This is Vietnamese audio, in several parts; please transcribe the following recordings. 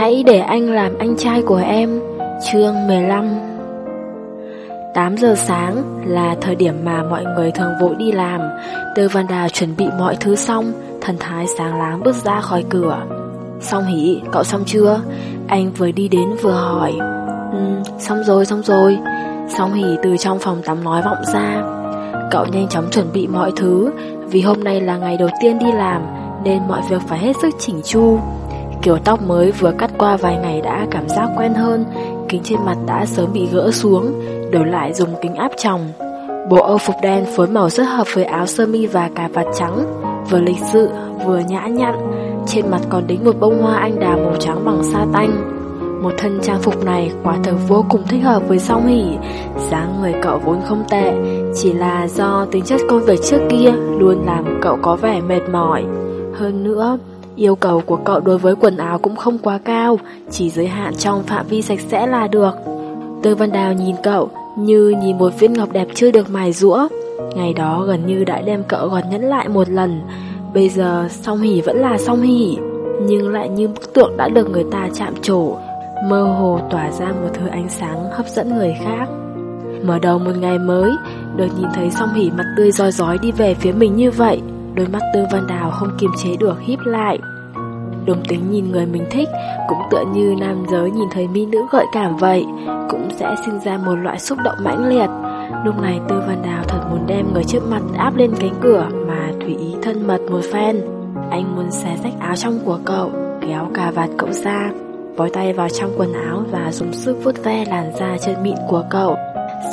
Hãy để anh làm anh trai của em. Chương 15 8 giờ sáng là thời điểm mà mọi người thường vội đi làm. Tư Văn Đào chuẩn bị mọi thứ xong Thần thái sáng láng bước ra khỏi cửa. Xong hỉ, cậu xong chưa? Anh vừa đi đến vừa hỏi. Ừ, xong rồi, xong rồi. Xong hỉ từ trong phòng tắm nói vọng ra. Cậu nhanh chóng chuẩn bị mọi thứ. Vì hôm nay là ngày đầu tiên đi làm Nên mọi việc phải hết sức chỉnh chu. Kiểu tóc mới vừa cắt qua vài ngày đã cảm giác quen hơn. Kính trên mặt đã sớm bị gỡ xuống, Đổi lại dùng kính áp tròng. Bộ âu phục đen phối màu rất hợp với áo sơ mi và cà vạt trắng. Vừa lịch sự, vừa nhã nhặn. Trên mặt còn đính một bông hoa anh đào màu trắng bằng sa tanh. Một thân trang phục này quả thực vô cùng thích hợp với song hỉ dáng người cậu vốn không tệ, Chỉ là do tính chất công việc trước kia Luôn làm cậu có vẻ mệt mỏi. Hơn nữa Yêu cầu của cậu đối với quần áo cũng không quá cao Chỉ giới hạn trong phạm vi sạch sẽ là được Tư Văn Đào nhìn cậu Như nhìn một viên ngọc đẹp chưa được mài rũa Ngày đó gần như đã đem cậu gọt nhẫn lại một lần Bây giờ song hỉ vẫn là song hỉ Nhưng lại như bức tượng đã được người ta chạm trổ mơ hồ tỏa ra một thứ ánh sáng hấp dẫn người khác. Mở đầu một ngày mới, được nhìn thấy song hỉ mặt tươi roi rói đi về phía mình như vậy, đôi mắt Tư Văn Đào không kiềm chế được híp lại. Đồng tính nhìn người mình thích cũng tựa như nam giới nhìn thấy mỹ nữ gợi cảm vậy, cũng sẽ sinh ra một loại xúc động mãnh liệt. Lúc này Tư Văn Đào thật muốn đem người trước mặt áp lên cánh cửa mà thủy ý thân mật một phen. Anh muốn xé rách áo trong của cậu, kéo cà vạt cậu ra, bói tay vào trong quần áo và dùng sức vuốt ve làn da chân mịn của cậu.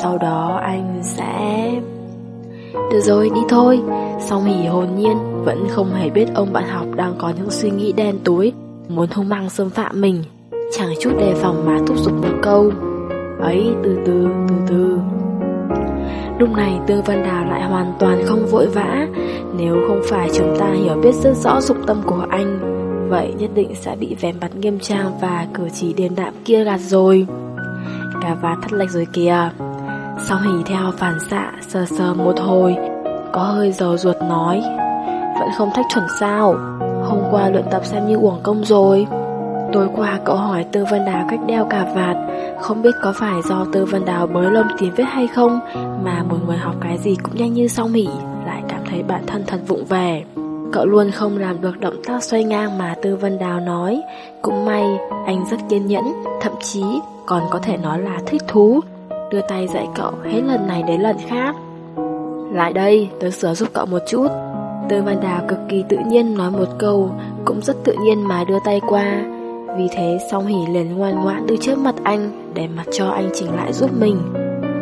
Sau đó anh sẽ... Được rồi, đi thôi. Song hỉ hồn nhiên, vẫn không hề biết ông bạn học đang có những suy nghĩ đen tối, muốn hung măng xâm phạm mình. Chẳng chút đề phòng mà thúc giục một câu. Ấy, từ từ, từ từ. Lúc này Tương Văn Đào lại hoàn toàn không vội vã Nếu không phải chúng ta hiểu biết rất rõ dụng tâm của anh Vậy nhất định sẽ bị vẻ mặt nghiêm trang và cử chỉ điềm đạm kia gạt rồi Cả vạt thắt lệch rồi kìa sau hỉ theo phản xạ, sờ sờ một hồi, Có hơi dầu ruột nói, Vẫn không thách chuẩn sao? Hôm qua luyện tập xem như uổng công rồi. Tối qua cậu hỏi Tư Vân Đào cách đeo cà vạt, Không biết có phải do Tư Vân Đào bới lông tìm vết hay không, Mà một người học cái gì cũng nhanh như song hỉ, Lại cảm thấy bản thân thật vụng về. Cậu luôn không làm được động tác xoay ngang mà Tư Vân Đào nói, Cũng may, anh rất kiên nhẫn, Thậm chí còn có thể nói là thích thú. Đưa tay dạy cậu hết lần này đến lần khác. Lại đây, tớ sửa giúp cậu một chút. Tư Văn Đào cực kỳ tự nhiên nói một câu Cũng rất tự nhiên mà đưa tay qua. Vì thế song hỉ liền ngoan ngoãn đưa trước mặt anh Để mặt cho anh chỉnh lại giúp mình.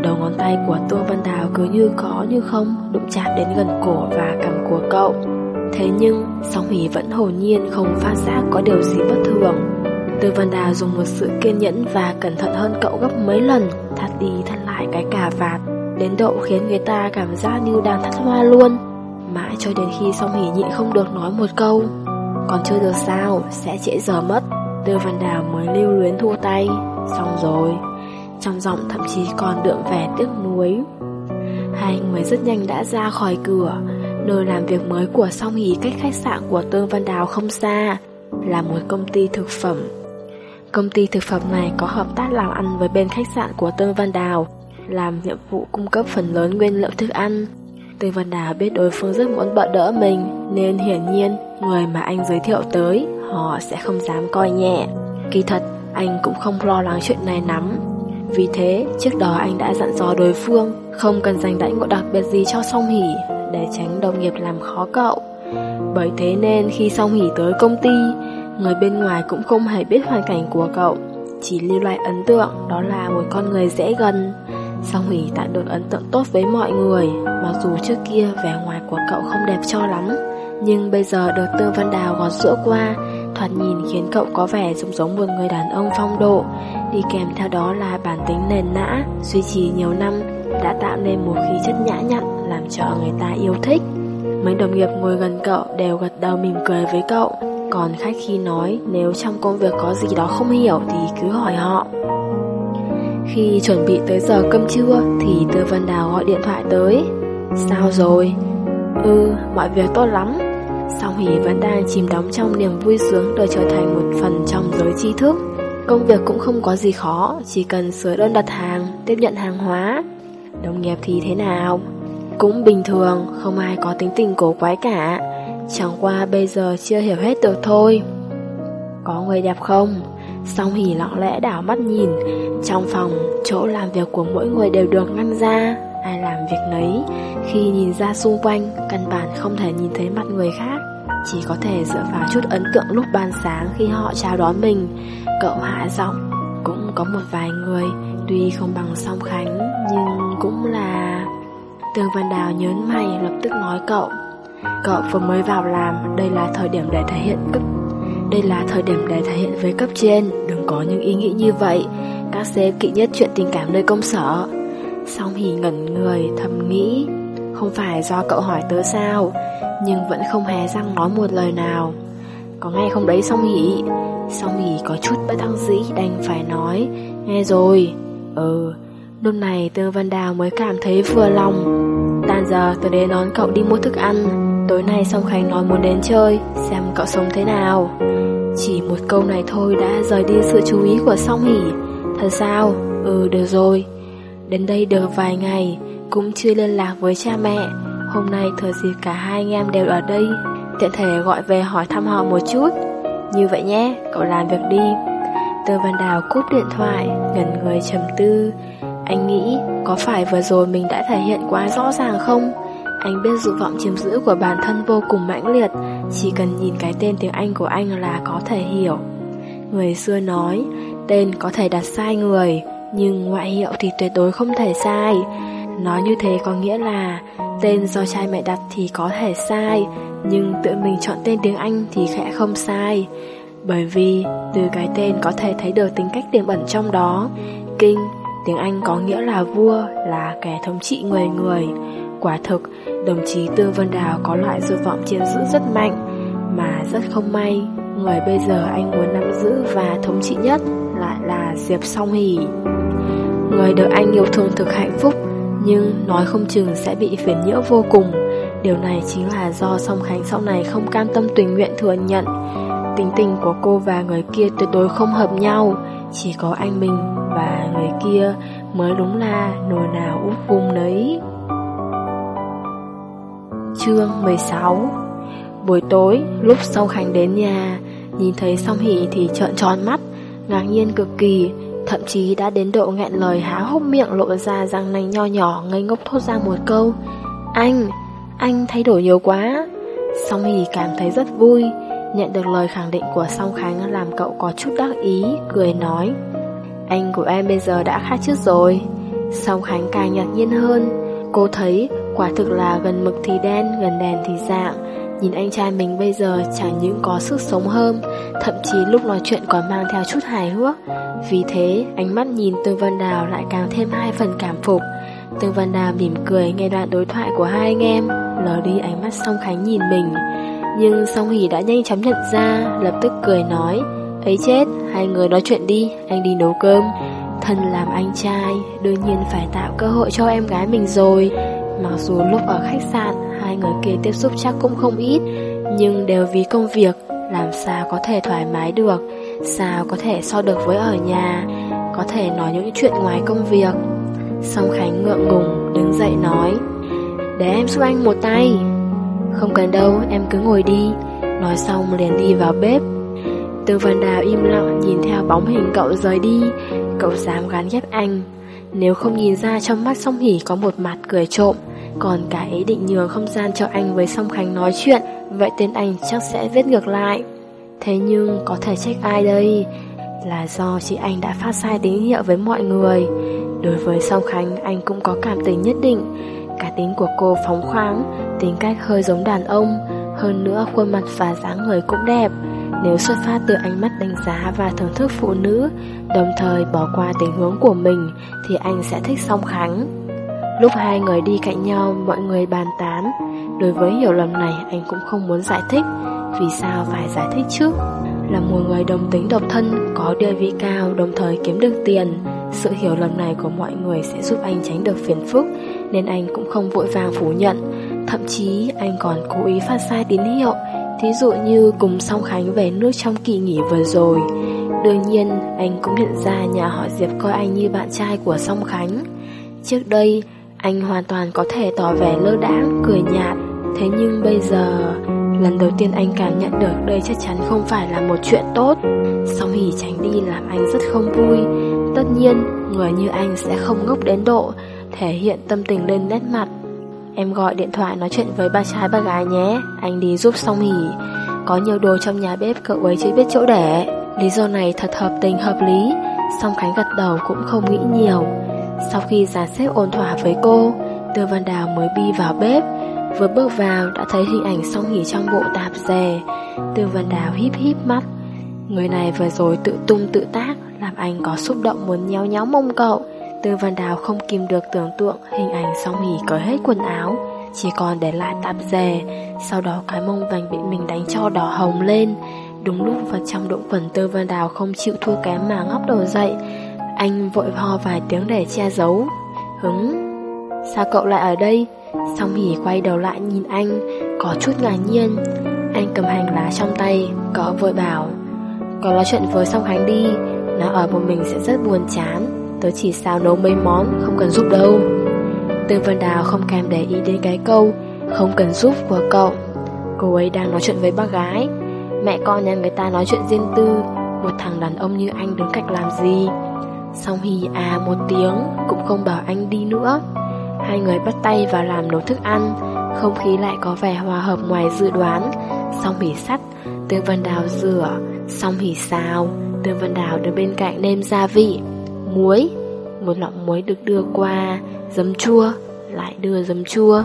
Đầu ngón tay của Tô Văn Đào cứ như có như không Đụng chạm đến gần cổ và cằm của cậu. Thế nhưng, song hỷ vẫn hồn nhiên không phát giác có điều gì bất thường. Tư Văn Đào dùng một sự kiên nhẫn và cẩn thận hơn cậu gấp mấy lần, thắt đi thắt lại cái cà vạt, đến độ khiến người ta cảm giác như đang thắt hoa luôn. Mãi cho đến khi song hỷ nhịn không được nói một câu, còn chưa được sao, sẽ trễ giờ mất. Tư Văn Đào mới lưu luyến thua tay, xong rồi. Trong giọng thậm chí còn đượm vẻ tiếc nuối. Hai người rất nhanh đã ra khỏi cửa, Nơi làm việc mới của Song Hỷ cách khách sạn của Tương Văn Đào không xa, là một công ty thực phẩm. Công ty thực phẩm này có hợp tác làm ăn với bên khách sạn của Tương Văn Đào, làm nhiệm vụ cung cấp phần lớn nguyên liệu thức ăn. Tương Văn Đào biết đối phương rất muốn bợ đỡ mình, nên hiển nhiên người mà anh giới thiệu tới, họ sẽ không dám coi nhẹ. Kỳ thật, anh cũng không lo lắng chuyện này lắm. Vì thế, trước đó anh đã dặn dò đối phương không cần dành đãi ngộ đặc biệt gì cho Song Hỷ để tránh đồng nghiệp làm khó cậu. Bởi thế nên khi Song hỉ tới công ty, người bên ngoài cũng không hề biết hoàn cảnh của cậu, chỉ lưu lại ấn tượng đó là một con người dễ gần. Song Hỷ tạo được ấn tượng tốt với mọi người, mặc dù trước kia vẻ ngoài của cậu không đẹp cho lắm, nhưng bây giờ được Tư Văn Đào gọt sữa qua, thoạt nhìn khiến cậu có vẻ giống giống một người đàn ông phong độ, đi kèm theo đó là bản tính nền nã, duy trì nhiều năm, đã tạo nên một khí chất nhã nhặn làm cho người ta yêu thích. Mấy đồng nghiệp ngồi gần cậu đều gật đầu mỉm cười với cậu. Còn khách khi nói nếu trong công việc có gì đó không hiểu thì cứ hỏi họ. Khi chuẩn bị tới giờ cơm trưa thì Tư Vân Đào gọi điện thoại tới. Sao rồi? Ừ, mọi việc tốt lắm. Song Hỷ vẫn đang chìm đắm trong niềm vui sướng được trở thành một phần trong giới tri thức. Công việc cũng không có gì khó, chỉ cần sửa đơn đặt hàng, tiếp nhận hàng hóa. Đồng nghiệp thì thế nào? Cũng bình thường, không ai có tính tình cổ quái cả. Chẳng qua bây giờ chưa hiểu hết được thôi. Có người đẹp không? Song hỉ lặng lẽ đảo mắt nhìn Trong phòng, chỗ làm việc của mỗi người đều được ngăn ra Ai làm việc nấy Khi nhìn ra xung quanh Căn bản không thể nhìn thấy mặt người khác Chỉ có thể dựa vào chút ấn tượng lúc ban sáng Khi họ chào đón mình Cậu hạ giọng Cũng có một vài người Tuy không bằng song khánh Nhưng cũng là tường Văn Đào nhớn mày lập tức nói cậu Cậu vừa mới vào làm Đây là thời điểm để thể hiện cấp đây là thời điểm để thể hiện với cấp trên Đừng có những ý nghĩ như vậy. Các sếp kỵ nhất chuyện tình cảm nơi công sở. Song hỉ ngẩn người thầm nghĩ Không phải do cậu hỏi tớ sao Nhưng vẫn không hề răng nói một lời nào. Có nghe không đấy Song hỉ, Song hỉ có chút bất đắc dĩ đành phải nói Nghe rồi. Ừ Lúc này Tương Văn Đào mới cảm thấy vừa lòng. Tan giờ tôi đến đón cậu đi mua thức ăn. Tối nay Song Khánh nói muốn đến chơi Xem cậu sống thế nào. Chỉ một câu này thôi đã rời đi sự chú ý của Song Hỷ Thật sao? Ừ được rồi. Đến đây được vài ngày Cũng chưa liên lạc với cha mẹ. Hôm nay thừa dịp cả hai anh em đều ở đây. Tiện thể gọi về hỏi thăm họ một chút. Như vậy nhé, cậu làm việc đi. Tơ Văn Đào cúp điện thoại Ngần người trầm tư. Anh nghĩ có phải vừa rồi mình đã thể hiện quá rõ ràng không? Anh biết dục vọng chiếm giữ của bản thân vô cùng mãnh liệt. Chỉ cần nhìn cái tên tiếng Anh của anh là có thể hiểu. Người xưa nói Tên có thể đặt sai người Nhưng ngoại hiệu thì tuyệt đối không thể sai. Nói như thế có nghĩa là Tên do trai mẹ đặt thì có thể sai Nhưng tự mình chọn tên tiếng Anh thì khẽ không sai. Bởi vì từ cái tên có thể thấy được tính cách tiềm ẩn trong đó. Kinh, tiếng Anh có nghĩa là vua, là kẻ thống trị người người. Quả thực, đồng chí Tương Vân Đào có loại dục vọng chiếm giữ rất mạnh, mà rất không may, người bây giờ anh muốn nắm giữ và thống trị nhất lại là Diệp Song Hỷ. Người được anh yêu thương thực hạnh phúc, nhưng nói không chừng sẽ bị phiền nhiễu vô cùng. Điều này chính là do Song Khánh sau này không cam tâm tình nguyện thừa nhận. Tính tình của cô và người kia tuyệt đối không hợp nhau, chỉ có anh mình và người kia mới đúng là nồi nào úp vùng đấy. Chương 16 Buổi tối, lúc Sâu Khánh đến nhà, nhìn thấy song hỷ thì trợn tròn mắt, ngạc nhiên cực kỳ, thậm chí đã đến độ nghẹn lời há hốc miệng lộ ra răng nanh nho nhỏ ngây ngốc thốt ra một câu. Anh, anh thay đổi nhiều quá. Song hỷ cảm thấy rất vui, nhận được lời khẳng định của song Khánh làm cậu có chút đắc ý, cười nói. Anh của em bây giờ đã khác trước rồi. Song Khánh càng ngạc nhiên hơn, cô thấy Quả thực là gần mực thì đen, gần đèn thì dạng. Nhìn anh trai mình bây giờ chẳng những có sức sống hơn Thậm chí lúc nói chuyện còn mang theo chút hài hước. Vì thế ánh mắt nhìn Tương Vân Đào lại càng thêm hai phần cảm phục. Tương Vân Đào mỉm cười nghe đoạn đối thoại của hai anh em Lờ đi ánh mắt Song Khánh nhìn mình. Nhưng Song Hỷ đã nhanh chóng nhận ra Lập tức cười nói Ấy chết, hai người nói chuyện đi, anh đi nấu cơm. Thân làm anh trai, đương nhiên phải tạo cơ hội cho em gái mình rồi. Mặc dù lúc ở khách sạn, Hai người kia tiếp xúc chắc cũng không ít, Nhưng đều vì công việc, Làm sao có thể thoải mái được, Sao có thể so được với ở nhà, Có thể nói những chuyện ngoài công việc. Song Khánh ngượng ngùng, Đứng dậy nói, Để em giúp anh một tay. Không cần đâu, em cứ ngồi đi. Nói xong liền đi vào bếp. Từ Văn Đào im lặng nhìn theo bóng hình cậu rời đi, Cậu dám gán ghép anh. Nếu không nhìn ra trong mắt song hỉ có một mặt cười trộm còn cả ý định nhường không gian cho anh với song khánh nói chuyện Vậy tên anh chắc sẽ viết ngược lại. Thế nhưng có thể trách ai đây? Là do chị anh đã phát sai tín hiệu với mọi người. Đối với song khánh anh cũng có cảm tình nhất định. Cả tính của cô phóng khoáng Tính cách hơi giống đàn ông. Hơn nữa khuôn mặt và dáng người cũng đẹp. Nếu xuất phát từ ánh mắt đánh giá và thưởng thức phụ nữ, đồng thời bỏ qua tình huống của mình, thì anh sẽ thích song khánh. Lúc hai người đi cạnh nhau, mọi người bàn tán. Đối với hiểu lầm này, anh cũng không muốn giải thích. Vì sao phải giải thích chứ? Là một người đồng tính độc thân, có địa vị cao, đồng thời kiếm được tiền. Sự hiểu lầm này của mọi người sẽ giúp anh tránh được phiền phức, nên anh cũng không vội vàng phủ nhận. Thậm chí anh còn cố ý phát sai tín hiệu Thí dụ như cùng Song Khánh về nước trong kỳ nghỉ vừa rồi Đương nhiên anh cũng nhận ra nhà họ Diệp coi anh như bạn trai của Song Khánh Trước đây anh hoàn toàn có thể tỏ vẻ lơ đãng, cười nhạt. Thế nhưng bây giờ Lần đầu tiên anh cảm nhận được đây chắc chắn không phải là một chuyện tốt. Song hỉ tránh đi làm anh rất không vui. Tất nhiên, người như anh sẽ không ngốc đến độ Thể hiện tâm tình lên nét mặt. Em gọi điện thoại nói chuyện với ba trai ba gái nhé. Anh đi giúp Song hỉ. Có nhiều đồ trong nhà bếp cậu ấy chưa biết chỗ để. Lý do này thật hợp tình hợp lý. Song Khánh gật đầu cũng không nghĩ nhiều. Sau khi dàn xếp ôn thỏa với cô, Tư Văn Đào mới đi vào bếp. Vừa bước vào, đã thấy hình ảnh song hỉ trong bộ tạp dề. Tư Văn Đào híp híp mắt. Người này vừa rồi tự tung tự tác, Làm anh có xúc động muốn nhéo nhéo mông cậu. Tư Văn Đào không kìm được tưởng tượng Hình ảnh song hỉ cởi hết quần áo, Chỉ còn để lại tạp dề. Sau đó cái mông vành bị mình đánh cho đỏ hồng lên. Đúng lúc vào trong động quần, Tư Văn Đào không chịu thua kém mà ngóc đầu dậy. Anh vội ho vài tiếng để che giấu. Hứng, Sao cậu lại ở đây? Song hỉ quay đầu lại nhìn anh, Có chút ngạc nhiên. Anh cầm hành lá trong tay, Có vội bảo Có nói chuyện với Song Khánh đi, Nó ở một mình sẽ rất buồn chán. Tớ chỉ sao nấu mấy món, Không cần giúp đâu. Tư Vân Đào không kèm để ý đến cái câu, Không cần giúp của cậu. Cô ấy đang nói chuyện với bác gái. Mẹ con nhà người ta nói chuyện riêng tư, Một thằng đàn ông như anh đứng cạnh làm gì? Song hì à một tiếng, Cũng không bảo anh đi nữa. Hai người bắt tay vào làm nấu thức ăn, Không khí lại có vẻ hòa hợp ngoài dự đoán. Xong hỉ sắt Tương Vân Đào rửa. Xong hỉ xào Tương Vân Đào đứng bên cạnh nêm gia vị. Muối, Một lọ muối được đưa qua Giấm chua, Lại đưa giấm chua.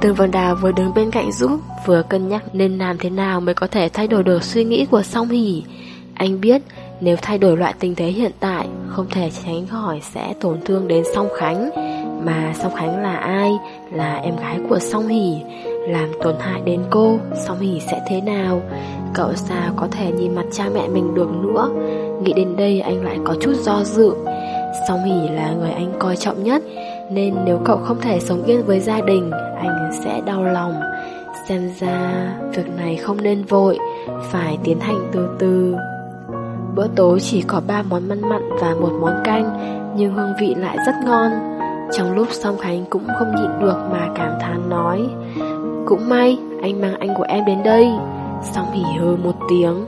Tương Vân Đào vừa đứng bên cạnh giúp, Vừa cân nhắc nên làm thế nào mới có thể thay đổi được suy nghĩ của song hỉ Anh biết, nếu thay đổi loại tình thế hiện tại không thể tránh khỏi sẽ tổn thương đến song khánh. Mà Song Khánh là ai? Là em gái của Song Hỷ. Làm tổn hại đến cô, Song Hỷ sẽ thế nào? Cậu sao có thể nhìn mặt cha mẹ mình được nữa. Nghĩ đến đây anh lại có chút do dự. Song Hỷ là người anh coi trọng nhất, Nên nếu cậu không thể sống yên với gia đình, Anh sẽ đau lòng. Xem ra việc này không nên vội, Phải tiến hành từ từ. Bữa tối chỉ có 3 món mặn mặn và một món canh, Nhưng hương vị lại rất ngon. Trong lúc Song Khánh cũng không nhịn được mà cảm thán nói, Cũng may, anh mang anh của em đến đây. Song hỉ hơ một tiếng,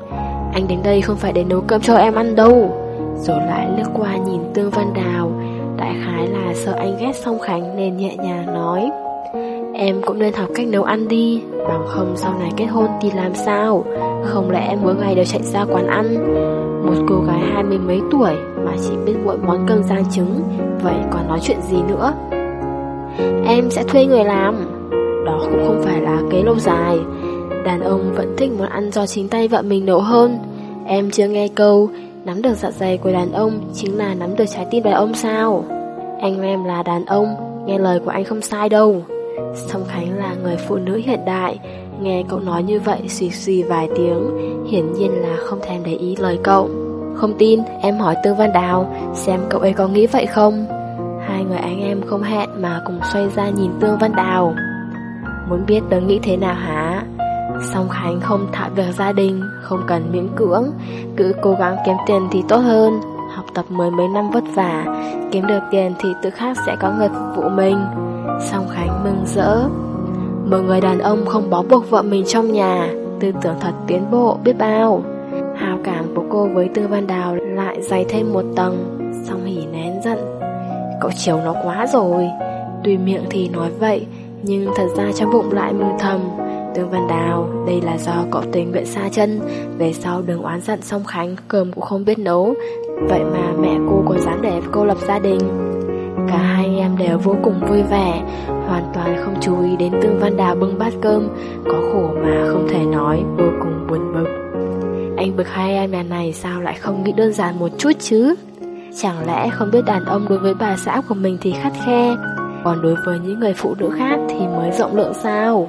Anh đến đây không phải để nấu cơm cho em ăn đâu. Rồi lại lướt qua nhìn Tương Văn Đào, Đại khái là sợ anh ghét Song Khánh nên nhẹ nhàng nói, Em cũng nên học cách nấu ăn đi, Bằng không sau này kết hôn thì làm sao? Không lẽ mỗi ngày đều chạy ra quán ăn? Một cô gái hai mươi mấy tuổi Mà chỉ biết mỗi món cơm rang trứng, Vậy còn nói chuyện gì nữa? Em sẽ thuê người làm. Đó cũng không phải là kế lâu dài. Đàn ông vẫn thích món ăn do chính tay vợ mình nấu hơn. Em chưa nghe câu, Nắm được dạ dày của đàn ông Chính là nắm được trái tim đàn ông sao? Anh em là đàn ông, Nghe lời của anh không sai đâu. Song Khánh là người phụ nữ hiện đại Nghe cậu nói như vậy xì xì vài tiếng, Hiển nhiên là không thèm để ý lời cậu. Không tin, em hỏi Tư Văn Đào, Xem cậu ấy có nghĩ vậy không? Hai người anh em không hẹn Mà cùng xoay ra nhìn Tương Văn Đào. Muốn biết tớ nghĩ thế nào hả? Song Khánh không thạo việc gia đình, Không cần miễn cưỡng, Cứ cố gắng kiếm tiền thì tốt hơn. Học tập mười mấy năm vất vả, Kiếm được tiền thì tự khác sẽ có người phục vụ mình. Song Khánh mừng rỡ. Một người đàn ông không bó buộc vợ mình trong nhà. Tư tưởng thật tiến bộ, biết bao. Hào cảm của cô với Tư Văn Đào lại dày thêm một tầng, Song hỉ nén giận. Cậu chiều nó quá rồi. Tuy miệng thì nói vậy, Nhưng thật ra trong bụng lại mừng thầm. Tư Văn Đào, Đây là do cậu tình nguyện xa chân. Về sau đừng oán giận Song Khánh, Cơm cũng không biết nấu. Vậy mà mẹ cô còn dám để cô lập gia đình. Cả hai anh em đều vô cùng vui vẻ. Hoàn toàn không chú ý đến Tương Văn đà bưng bát cơm, Có khổ mà không thể nói, Vô cùng buồn bực. Anh bực hai em nhà này sao lại không nghĩ đơn giản một chút chứ? Chẳng lẽ không biết đàn ông đối với bà xã của mình thì khắt khe, Còn đối với những người phụ nữ khác thì mới rộng lượng sao?